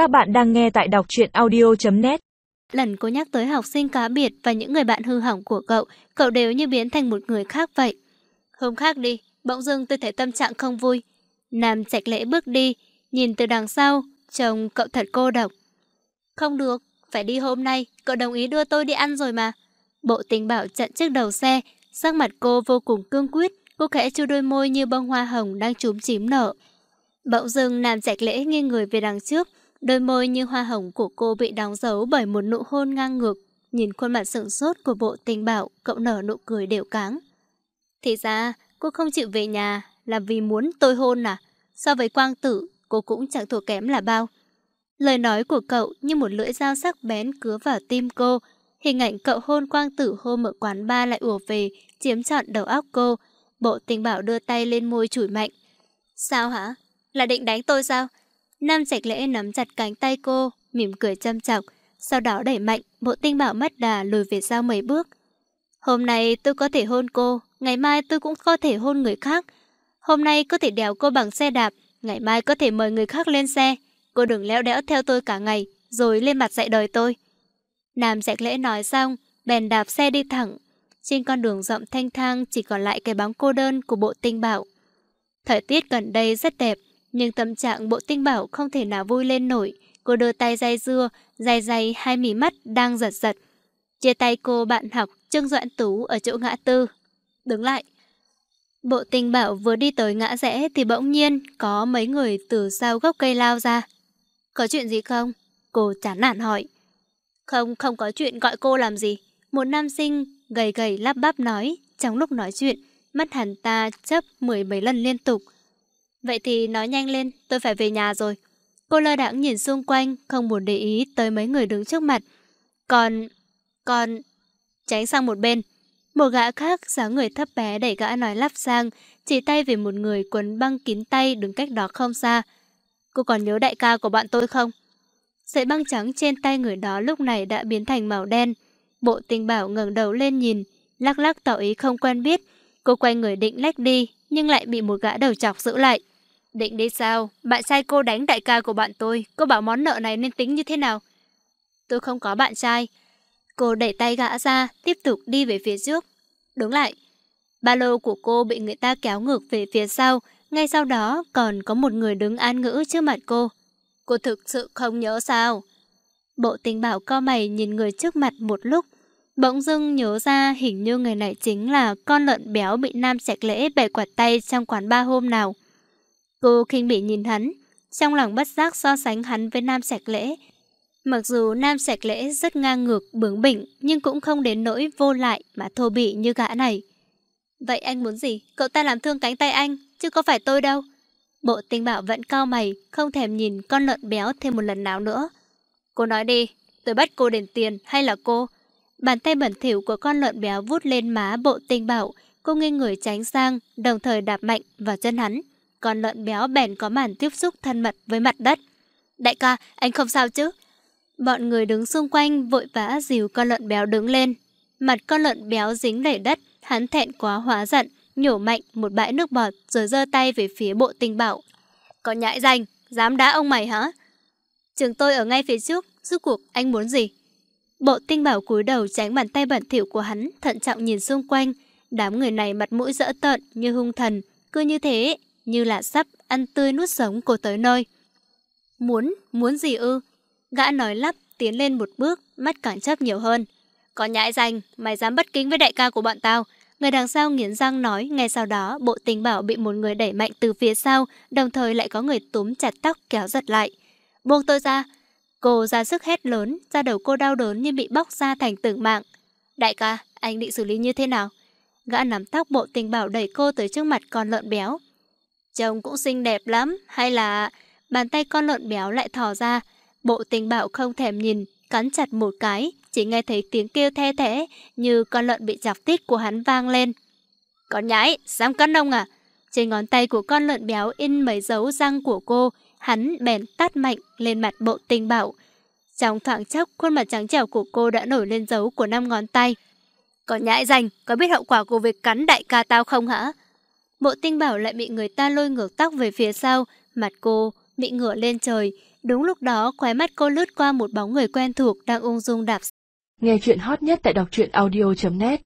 Các bạn đang nghe tại đọc truyện audio.net Lần cô nhắc tới học sinh cá biệt và những người bạn hư hỏng của cậu, cậu đều như biến thành một người khác vậy. Hôm khác đi, bỗng dưng tôi thấy tâm trạng không vui. Nam sạch lễ bước đi, nhìn từ đằng sau, trông cậu thật cô độc. Không được, phải đi hôm nay, cậu đồng ý đưa tôi đi ăn rồi mà. Bộ tình bảo chặn trước đầu xe, sắc mặt cô vô cùng cương quyết, cô khẽ chu đôi môi như bông hoa hồng đang trúm chím nở. Bỗng dưng Nam sạch lễ nghiêng người về đằng trước, đôi môi như hoa hồng của cô bị đóng dấu bởi một nụ hôn ngang ngược. Nhìn khuôn mặt sửng sốt của bộ tình bảo, cậu nở nụ cười đều cáng. Thì ra, cô không chịu về nhà là vì muốn tôi hôn à? So với quang tử, cô cũng chẳng thua kém là bao. Lời nói của cậu như một lưỡi dao sắc bén cứa vào tim cô. Hình ảnh cậu hôn quang tử hôm ở quán ba lại ùa về, chiếm trọn đầu óc cô. Bộ tình bảo đưa tay lên môi chửi mạnh. Sao hả? Là định đánh tôi sao? Nam Trạch Lễ nắm chặt cánh tay cô, mỉm cười châm chọc, sau đó đẩy mạnh, bộ tinh bảo mất đà lùi về sau mấy bước. Hôm nay tôi có thể hôn cô, ngày mai tôi cũng có thể hôn người khác. Hôm nay có thể đèo cô bằng xe đạp, ngày mai có thể mời người khác lên xe. Cô đừng leo đẽo theo tôi cả ngày, rồi lên mặt dạy đời tôi. Nam Trạch Lễ nói xong, bèn đạp xe đi thẳng. Trên con đường rộng thanh thang chỉ còn lại cái bóng cô đơn của bộ tinh bảo. Thời tiết gần đây rất đẹp, nhưng tâm trạng bộ tinh bảo không thể nào vui lên nổi. Cô đưa tay dây dưa, dày dày hai mí mắt đang giật giật. Chia tay cô bạn học Trương Doãn Tú ở chỗ ngã tư. Đứng lại. Bộ tinh bảo vừa đi tới ngã rẽ thì bỗng nhiên có mấy người từ sau gốc cây lao ra. Có chuyện gì không? Cô chán nản hỏi. Không, không có chuyện gọi cô làm gì. Một nam sinh gầy gầy lắp bắp nói trong lúc nói chuyện. Mắt hắn ta chấp mười mấy lần liên tục. Vậy thì nói nhanh lên, tôi phải về nhà rồi. Cô lơ đãng nhìn xung quanh, không muốn để ý tới mấy người đứng trước mặt. Còn... còn... Tránh sang một bên. Một gã khác, dáng người thấp bé đẩy gã nói lắp sang, chỉ tay về một người quấn băng kín tay đứng cách đó không xa. Cô còn nhớ đại ca của bạn tôi không? Sợi băng trắng trên tay người đó lúc này đã biến thành màu đen. Bộ tình bảo ngẩng đầu lên nhìn, lắc lắc tỏ ý không quen biết. Cô quay người định lách đi, nhưng lại bị một gã đầu chọc giữ lại. Định đi sao? Bạn trai cô đánh đại ca của bạn tôi. Cô bảo món nợ này nên tính như thế nào? Tôi không có bạn trai. Cô đẩy tay gã ra, tiếp tục đi về phía trước. Đứng lại. Ba lô của cô bị người ta kéo ngược về phía sau. Ngay sau đó còn có một người đứng an ngữ trước mặt cô. Cô thực sự không nhớ sao? Bộ tình bảo co mày nhìn người trước mặt một lúc. Bỗng dưng nhớ ra hình như người này chính là con lợn béo bị nam sạch lễ bẻ quạt tay trong quán ba hôm nào. Cô khinh bị nhìn hắn, trong lòng bất giác so sánh hắn với Nam Sạch Lễ. Mặc dù Nam Sạch Lễ rất ngang ngược, bướng bỉnh, nhưng cũng không đến nỗi vô lại mà thô bị như gã này. Vậy anh muốn gì? Cậu ta làm thương cánh tay anh, chứ có phải tôi đâu. Bộ tinh bảo vẫn cao mày, không thèm nhìn con lợn béo thêm một lần nào nữa. Cô nói đi, tôi bắt cô đền tiền hay là cô? Bàn tay bẩn thỉu của con lợn béo vút lên má bộ tinh bảo, cô nghiêng người tránh sang, đồng thời đạp mạnh vào chân hắn con lợn béo bèn có màn tiếp xúc thân mật với mặt đất. Đại ca, anh không sao chứ? Bọn người đứng xung quanh vội vã dìu con lợn béo đứng lên. Mặt con lợn béo dính đầy đất, hắn thẹn quá hóa giận, nhổ mạnh một bãi nước bọt rồi giơ tay về phía bộ tinh bảo. Có nhãi danh, dám đá ông mày hả? Trường tôi ở ngay phía trước, giúp cuộc anh muốn gì? Bộ tinh bảo cúi đầu tránh bàn tay bẩn thỉu của hắn, thận trọng nhìn xung quanh. Đám người này mặt mũi dỡ tợn như hung thần, cứ như thế như là sắp ăn tươi nuốt sống cô tới nơi. Muốn, muốn gì ư? Gã nói lắp, tiến lên một bước, mắt càng chấp nhiều hơn. Có nhãi danh, mày dám bất kính với đại ca của bọn tao. Người đằng sau nghiến răng nói, ngay sau đó bộ tình bảo bị một người đẩy mạnh từ phía sau, đồng thời lại có người túm chặt tóc kéo giật lại. Buông tôi ra. Cô ra sức hét lớn, da đầu cô đau đớn như bị bóc ra thành từng mạng. Đại ca, anh định xử lý như thế nào? Gã nắm tóc bộ tình bảo đẩy cô tới trước mặt con lợn béo. Trông cũng xinh đẹp lắm, hay là... Bàn tay con lợn béo lại thò ra, bộ tình bảo không thèm nhìn, cắn chặt một cái, chỉ nghe thấy tiếng kêu the thẽ như con lợn bị chọc tít của hắn vang lên. Con nhãi dám cắn ông à? Trên ngón tay của con lợn béo in mấy dấu răng của cô, hắn bèn tát mạnh lên mặt bộ tình bảo Trong thoảng chốc, khuôn mặt trắng trẻo của cô đã nổi lên dấu của năm ngón tay. con nhãi rành, có biết hậu quả của việc cắn đại ca tao không hả? Bộ tinh bảo lại bị người ta lôi ngược tóc về phía sau, mặt cô bị ngửa lên trời, Đúng lúc đó, khóe mắt cô lướt qua một bóng người quen thuộc đang ung dung đạp. Nghe chuyện hot nhất tại đọc truyện audio.net